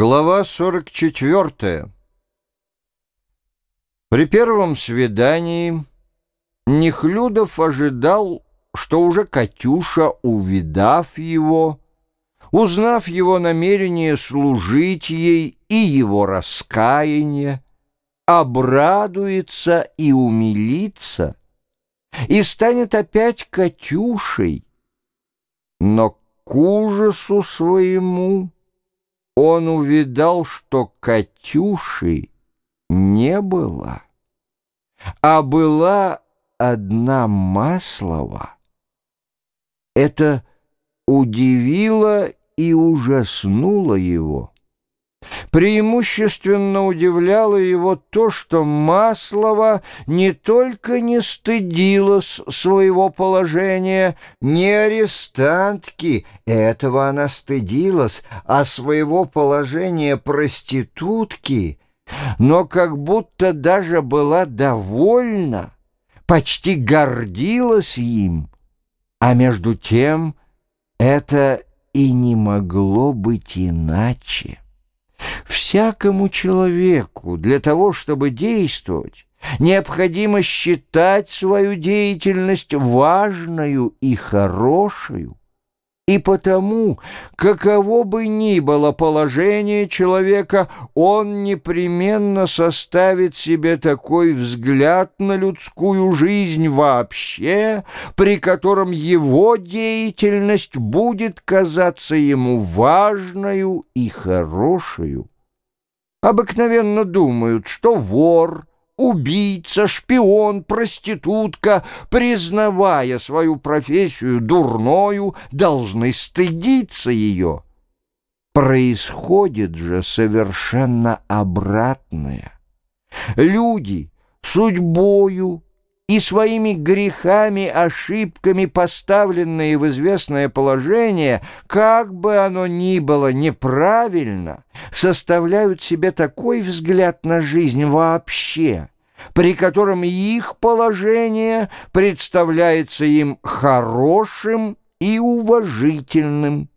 Глава 44 При первом свидании Нехлюдов ожидал, что уже Катюша, увидав его, узнав его намерение служить ей и его раскаяние, обрадуется и умилится, и станет опять Катюшей, но к ужасу своему он увидал, что Катюши не было, а была одна Маслова. Это удивило и ужаснуло его. Преимущественно удивляло его то, что Маслова не только не стыдилась своего положения, не арестантки, этого она стыдилась, а своего положения проститутки, но как будто даже была довольна, почти гордилась им, а между тем это и не могло быть иначе. Всякому человеку для того, чтобы действовать, необходимо считать свою деятельность важную и хорошую. И потому, каково бы ни было положение человека, он непременно составит себе такой взгляд на людскую жизнь вообще, при котором его деятельность будет казаться ему важною и хорошую. Обыкновенно думают, что вор — убийца, шпион, проститутка, признавая свою профессию дурною, должны стыдиться ее. Происходит же совершенно обратное. Люди судьбою и своими грехами, ошибками, поставленные в известное положение, как бы оно ни было неправильно, составляют себе такой взгляд на жизнь вообще, при котором их положение представляется им хорошим и уважительным.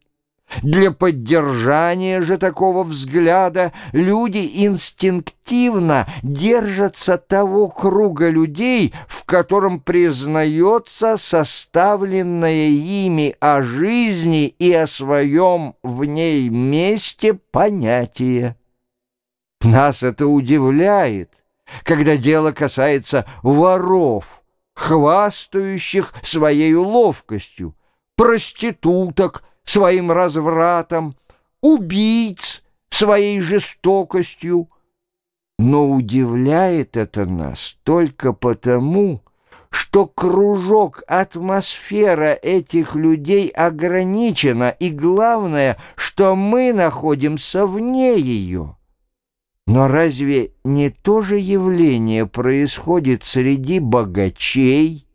Для поддержания же такого взгляда люди инстинктивно держатся того круга людей, в котором признается составленное ими о жизни и о своем в ней месте понятие. Нас это удивляет, когда дело касается воров, хвастающих своей ловкостью, проституток, своим развратом, убийц своей жестокостью. Но удивляет это нас только потому, что кружок, атмосфера этих людей ограничена, и главное, что мы находимся вне ее. Но разве не то же явление происходит среди богачей,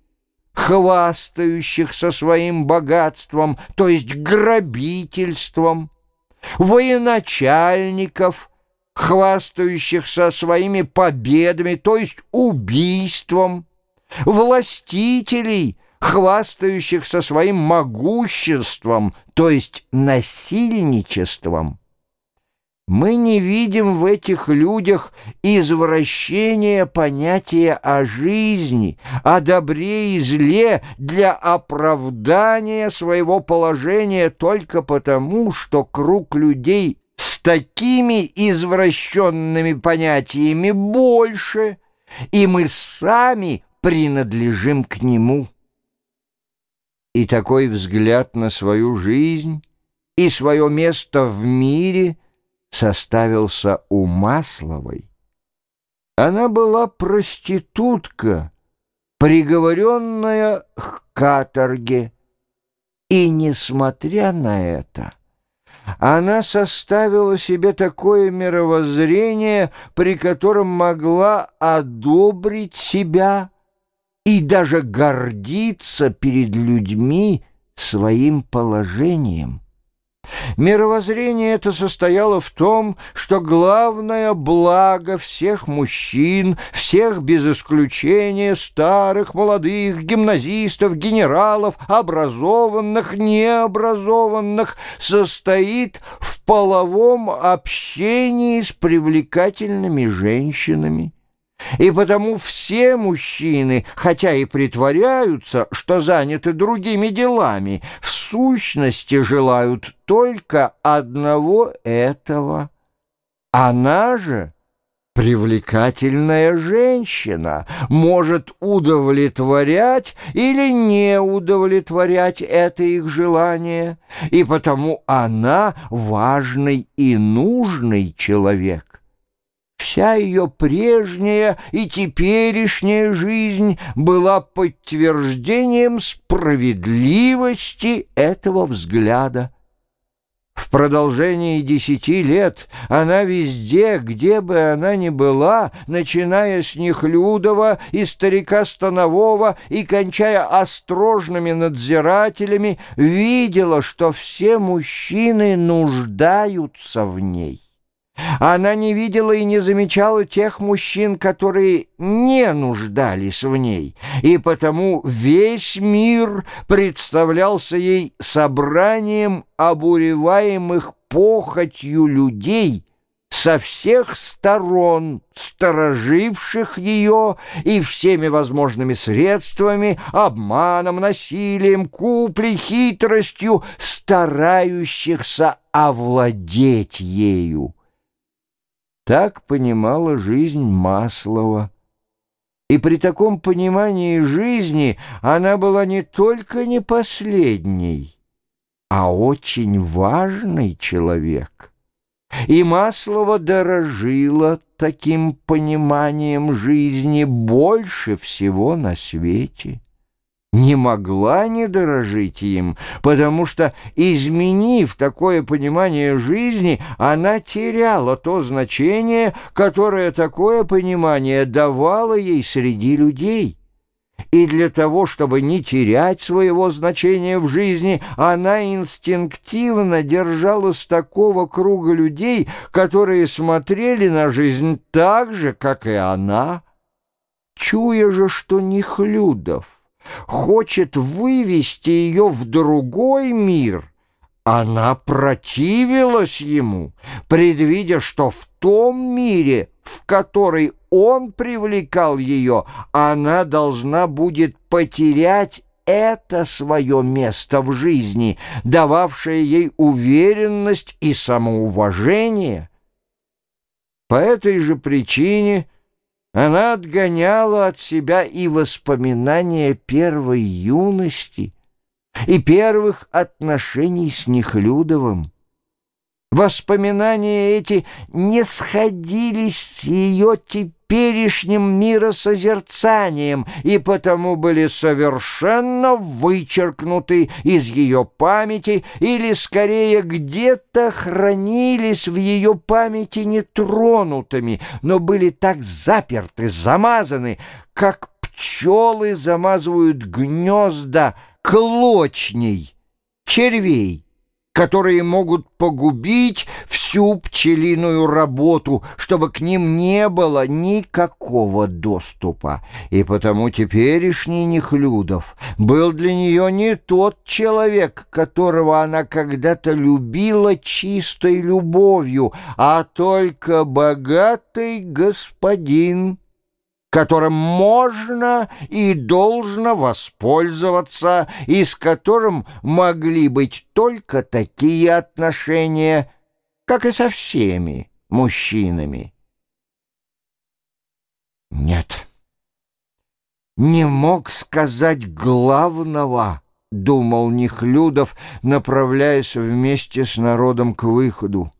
хвастающихся своим богатством, то есть грабительством, военачальников, хвастающихся своими победами, то есть убийством, властителей, хвастающихся своим могуществом, то есть насильничеством. Мы не видим в этих людях извращения понятия о жизни, о добре и зле для оправдания своего положения только потому, что круг людей с такими извращенными понятиями больше, и мы сами принадлежим к нему. И такой взгляд на свою жизнь и свое место в мире – составился у Масловой. Она была проститутка, приговоренная к каторге, и, несмотря на это, она составила себе такое мировоззрение, при котором могла одобрить себя и даже гордиться перед людьми своим положением. Мировоззрение это состояло в том, что главное благо всех мужчин, всех без исключения, старых, молодых, гимназистов, генералов, образованных, необразованных, состоит в половом общении с привлекательными женщинами. И потому все мужчины, хотя и притворяются, что заняты другими делами, в сущности желают только одного этого. Она же, привлекательная женщина, может удовлетворять или не удовлетворять это их желание, и потому она важный и нужный человек. Вся ее прежняя и теперешняя жизнь была подтверждением справедливости этого взгляда. В продолжении десяти лет она везде, где бы она ни была, начиная с Нехлюдова и старика Станового и кончая острожными надзирателями, видела, что все мужчины нуждаются в ней. Она не видела и не замечала тех мужчин, которые не нуждались в ней, и потому весь мир представлялся ей собранием обуреваемых похотью людей со всех сторон, стороживших ее и всеми возможными средствами, обманом, насилием, куплей, хитростью, старающихся овладеть ею. Так понимала жизнь Маслова. И при таком понимании жизни она была не только не последней, а очень важный человек. И Маслова дорожила таким пониманием жизни больше всего на свете не могла не дорожить им, потому что, изменив такое понимание жизни, она теряла то значение, которое такое понимание давало ей среди людей. И для того, чтобы не терять своего значения в жизни, она инстинктивно держалась такого круга людей, которые смотрели на жизнь так же, как и она, чуя же, что не Хлюдов хочет вывести ее в другой мир, она противилась ему, предвидя, что в том мире, в который он привлекал ее, она должна будет потерять это свое место в жизни, дававшее ей уверенность и самоуважение. По этой же причине она отгоняла от себя и воспоминания первой юности, и первых отношений с Нехлюдовым. Воспоминания эти не сходились с ее теперешним миросозерцанием и потому были совершенно вычеркнуты из ее памяти или, скорее, где-то хранились в ее памяти нетронутыми, но были так заперты, замазаны, как пчелы замазывают гнезда клочней, червей которые могут погубить всю пчелиную работу, чтобы к ним не было никакого доступа. И потому теперешний Нехлюдов был для нее не тот человек, которого она когда-то любила чистой любовью, а только богатый господин, которым можно и должно воспользоваться, и с которым могли быть только такие отношения, как и со всеми мужчинами. Нет, не мог сказать главного, — думал Нехлюдов, направляясь вместе с народом к выходу.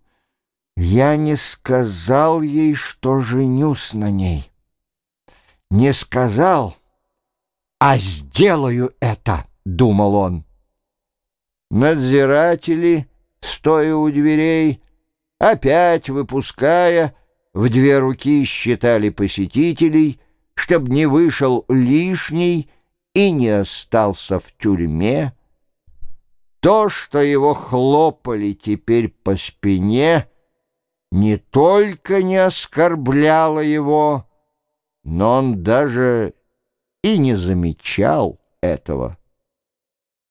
Я не сказал ей, что женюсь на ней не сказал, а сделаю это, — думал он. Надзиратели, стоя у дверей, опять выпуская, в две руки считали посетителей, чтоб не вышел лишний и не остался в тюрьме, То, что его хлопали теперь по спине, не только не оскорбляло его, но он даже и не замечал этого.